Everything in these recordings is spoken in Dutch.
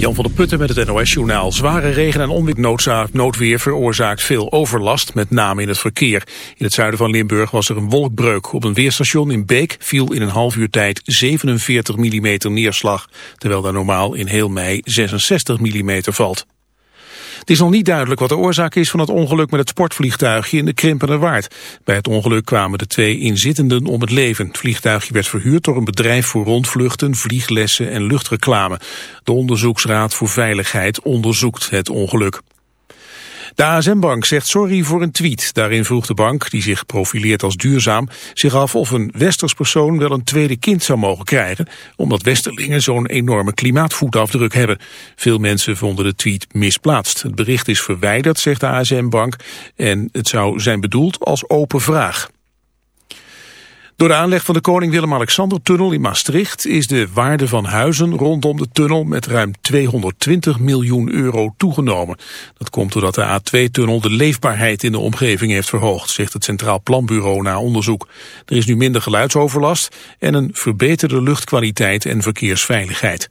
Jan van der Putten met het NOS-journaal. Zware regen- en onweer veroorzaakt veel overlast, met name in het verkeer. In het zuiden van Limburg was er een wolkbreuk. Op een weerstation in Beek viel in een half uur tijd 47 mm neerslag, terwijl daar normaal in heel mei 66 mm valt. Het is nog niet duidelijk wat de oorzaak is van het ongeluk met het sportvliegtuigje in de Waard. Bij het ongeluk kwamen de twee inzittenden om het leven. Het vliegtuigje werd verhuurd door een bedrijf voor rondvluchten, vlieglessen en luchtreclame. De Onderzoeksraad voor Veiligheid onderzoekt het ongeluk. De ASM-bank zegt sorry voor een tweet. Daarin vroeg de bank, die zich profileert als duurzaam, zich af of een westers persoon wel een tweede kind zou mogen krijgen, omdat westerlingen zo'n enorme klimaatvoetafdruk hebben. Veel mensen vonden de tweet misplaatst. Het bericht is verwijderd, zegt de ASM-bank, en het zou zijn bedoeld als open vraag. Door de aanleg van de Koning Willem-Alexander-tunnel in Maastricht is de waarde van huizen rondom de tunnel met ruim 220 miljoen euro toegenomen. Dat komt doordat de A2-tunnel de leefbaarheid in de omgeving heeft verhoogd, zegt het Centraal Planbureau na onderzoek. Er is nu minder geluidsoverlast en een verbeterde luchtkwaliteit en verkeersveiligheid.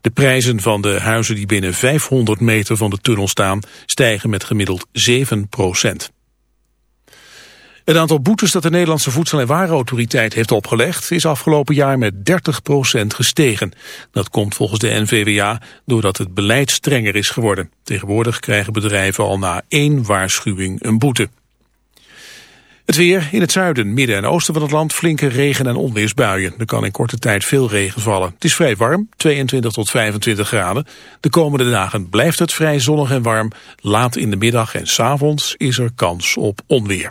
De prijzen van de huizen die binnen 500 meter van de tunnel staan stijgen met gemiddeld 7 procent. Het aantal boetes dat de Nederlandse Voedsel- en Warenautoriteit heeft opgelegd is afgelopen jaar met 30% gestegen. Dat komt volgens de NVWA doordat het beleid strenger is geworden. Tegenwoordig krijgen bedrijven al na één waarschuwing een boete. Het weer in het zuiden, midden en oosten van het land flinke regen- en onweersbuien. Er kan in korte tijd veel regen vallen. Het is vrij warm, 22 tot 25 graden. De komende dagen blijft het vrij zonnig en warm. Laat in de middag en s avonds is er kans op onweer.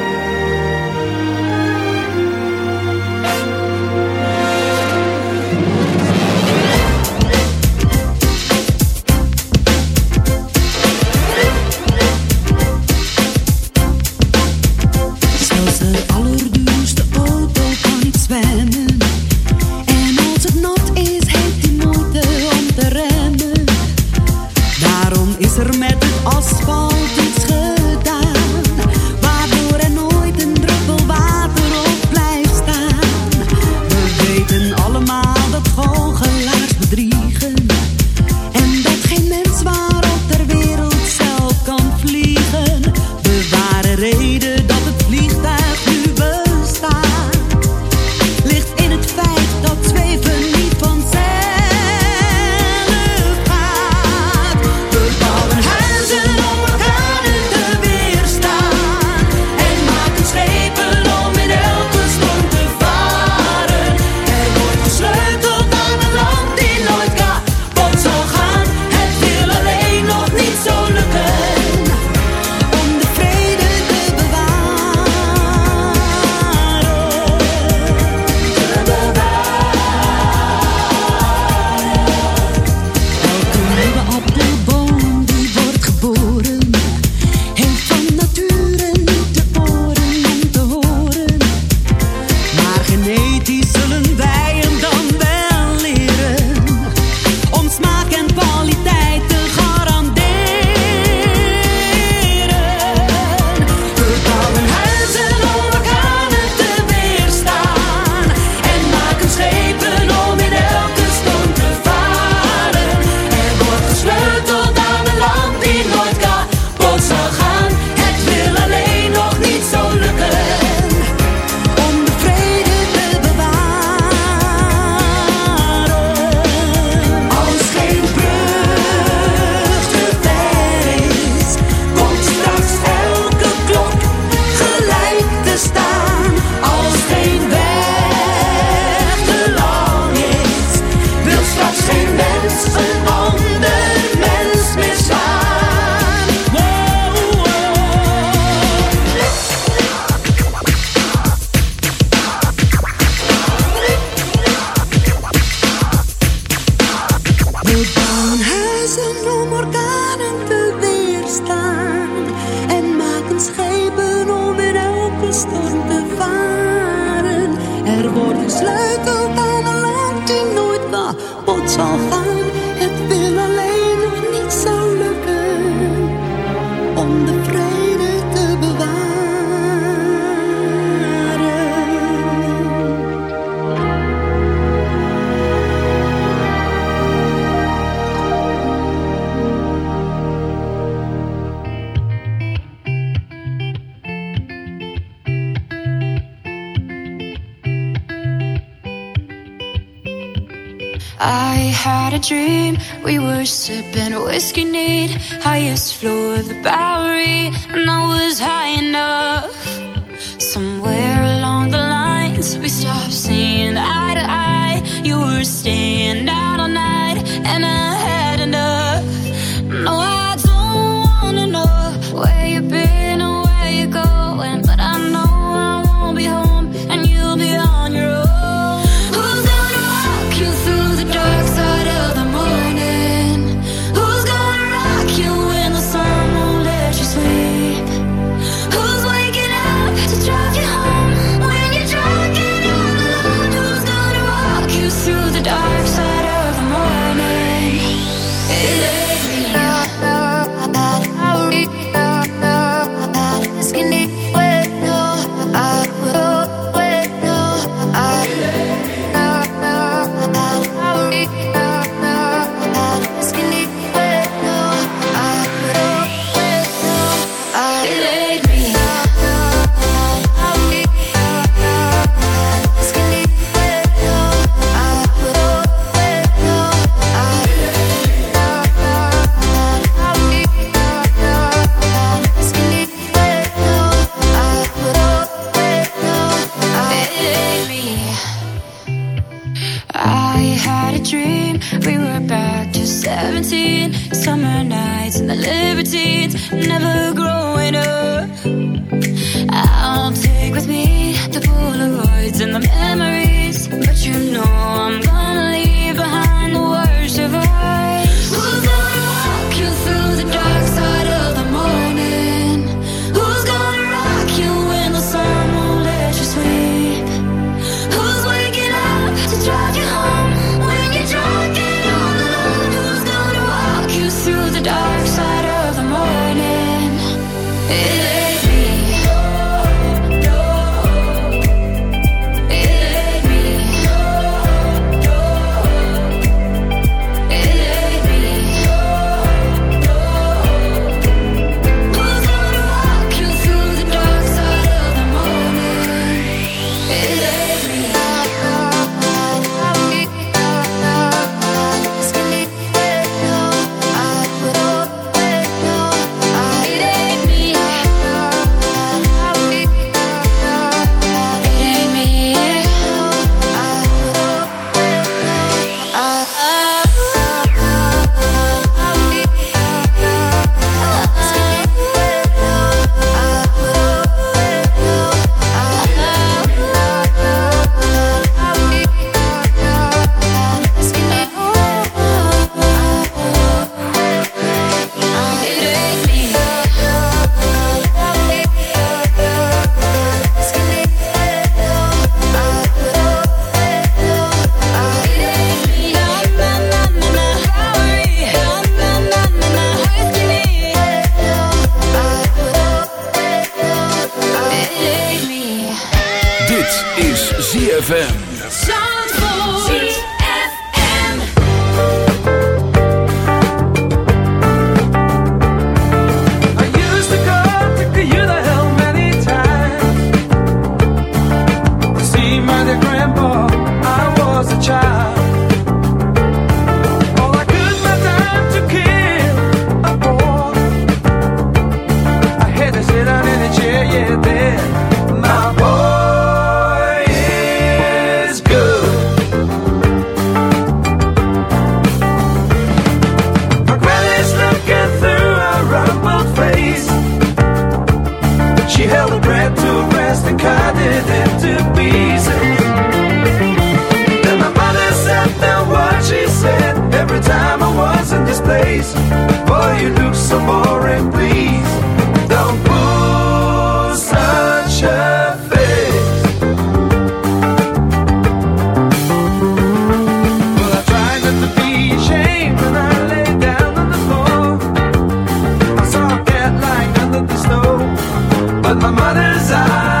desire.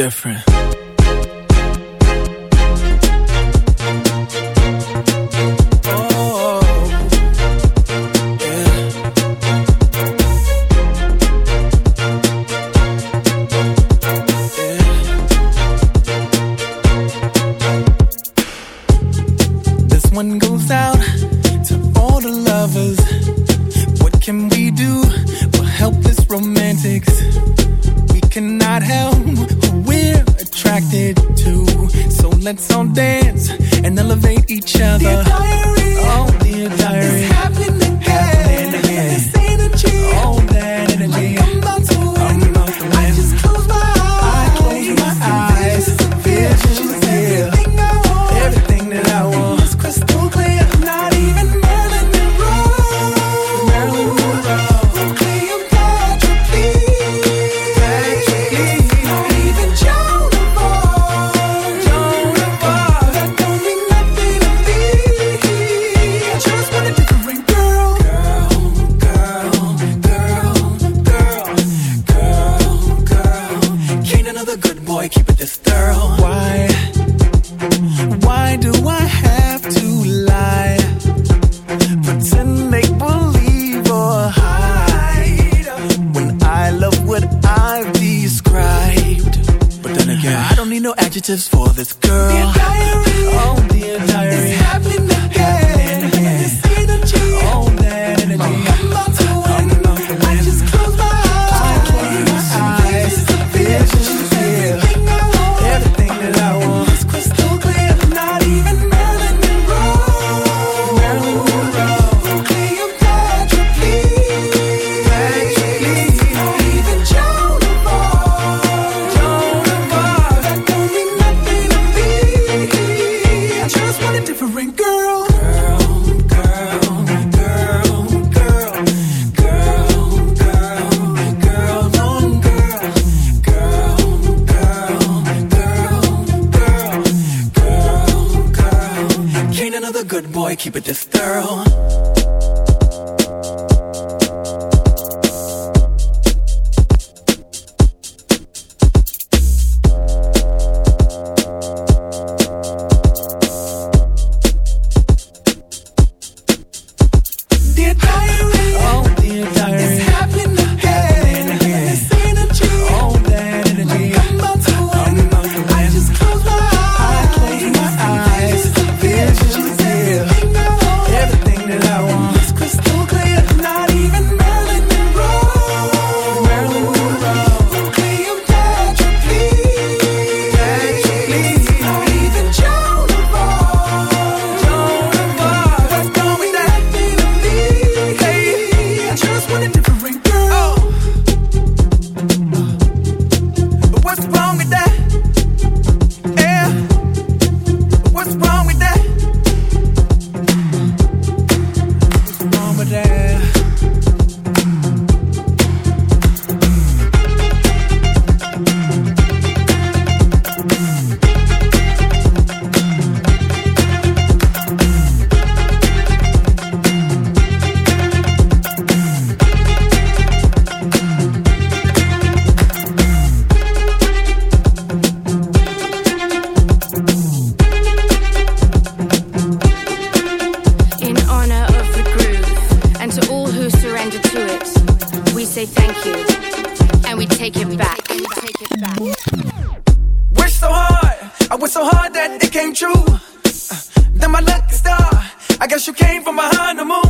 different. keep it this say thank you, and we take it back. Wish so hard, I wish so hard that it came true. Uh, then my lucky star, I guess you came from behind the moon.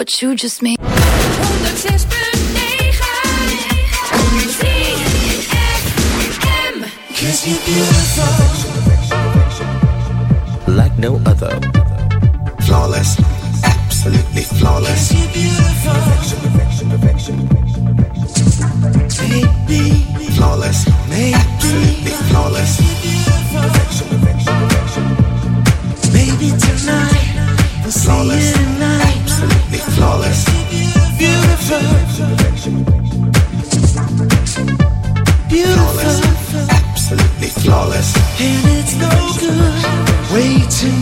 what you just made. Cause you're beautiful Like no other. Flawless. Absolutely flawless. You're beautiful Perfection, perfection, perfection Baby Flawless. Absolutely flawless. Perfection, perfection, perfection Baby tonight We'll flawless. see you. tonight Absolutely flawless. Beautiful. Beautiful Absolutely flawless. And it's no good Waiting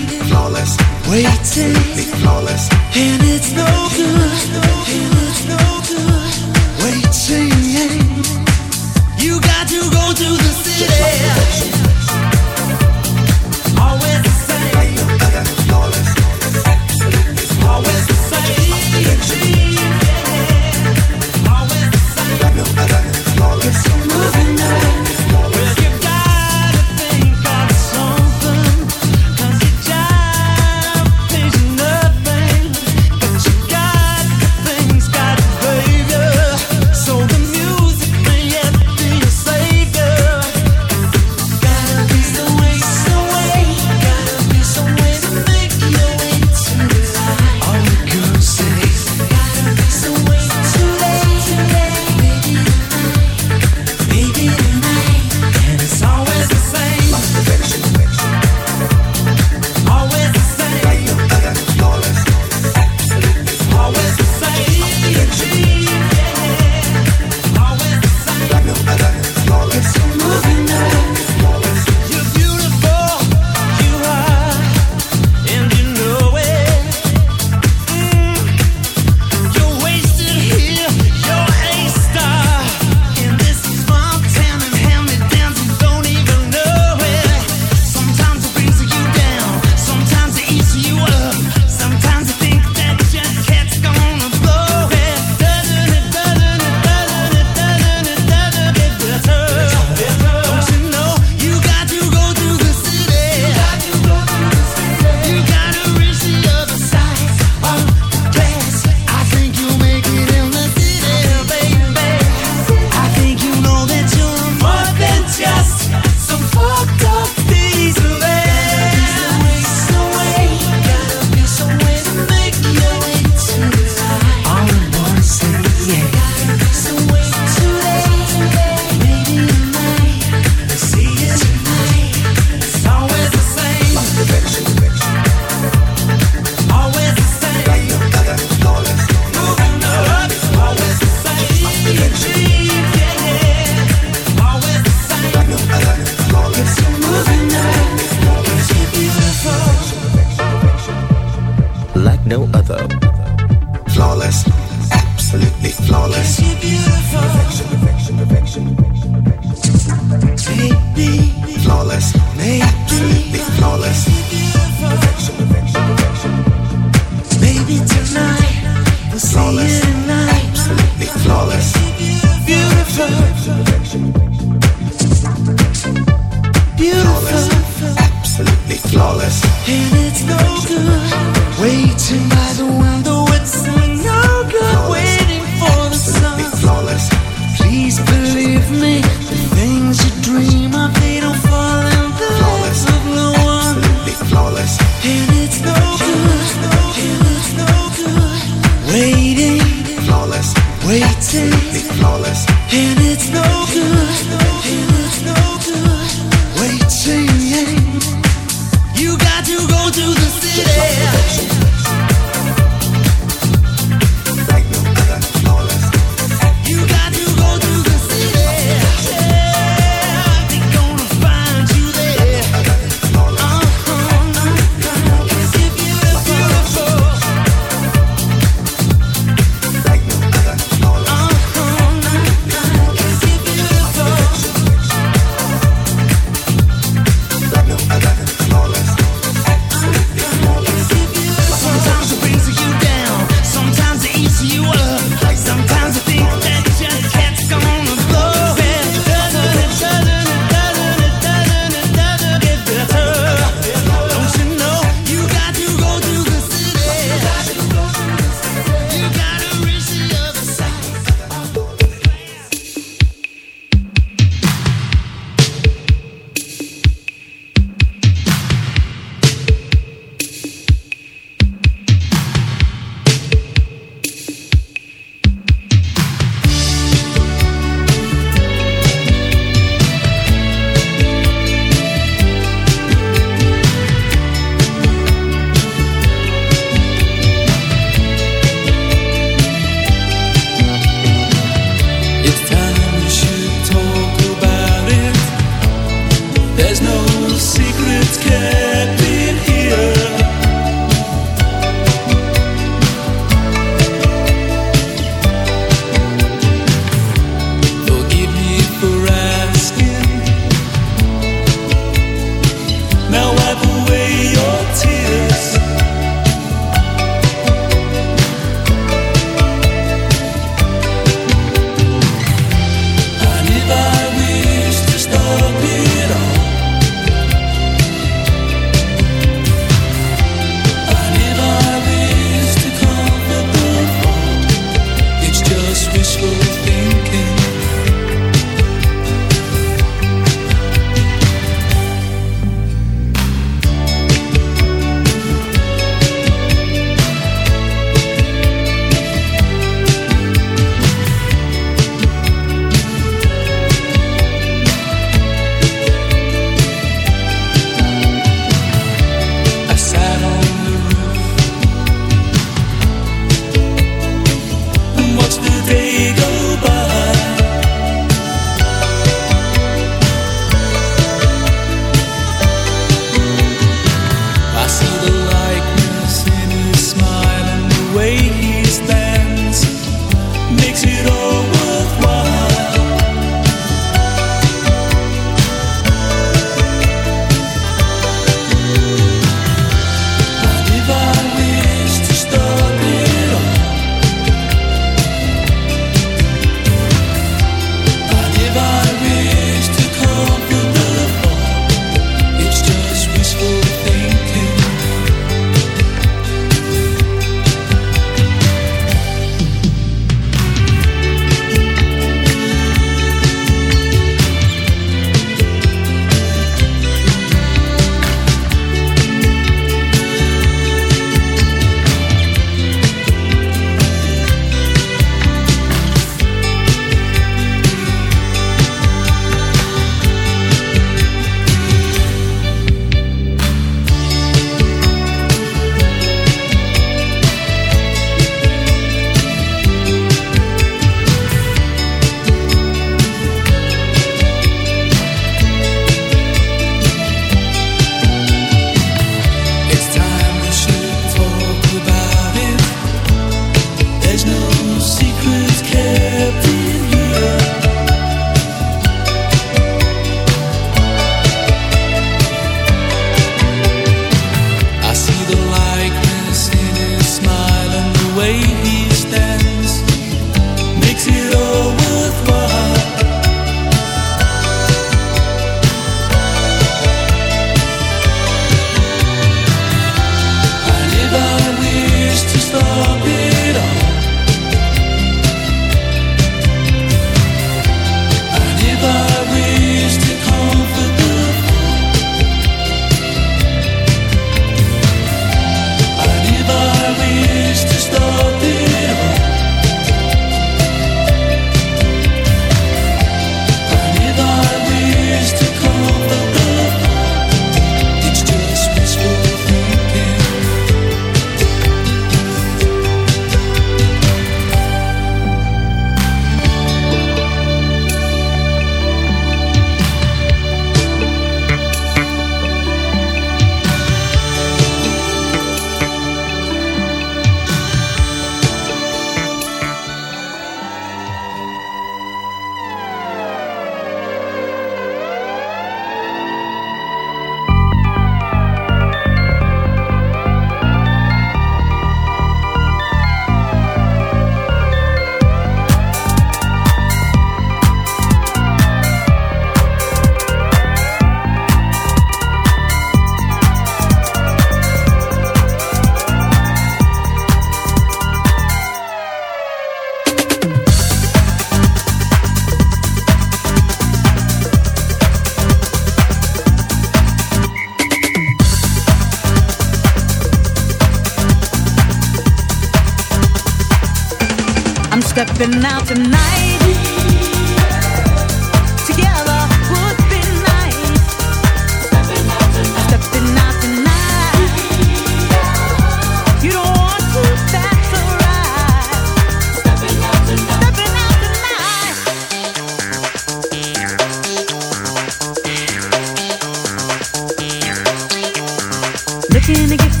gonna get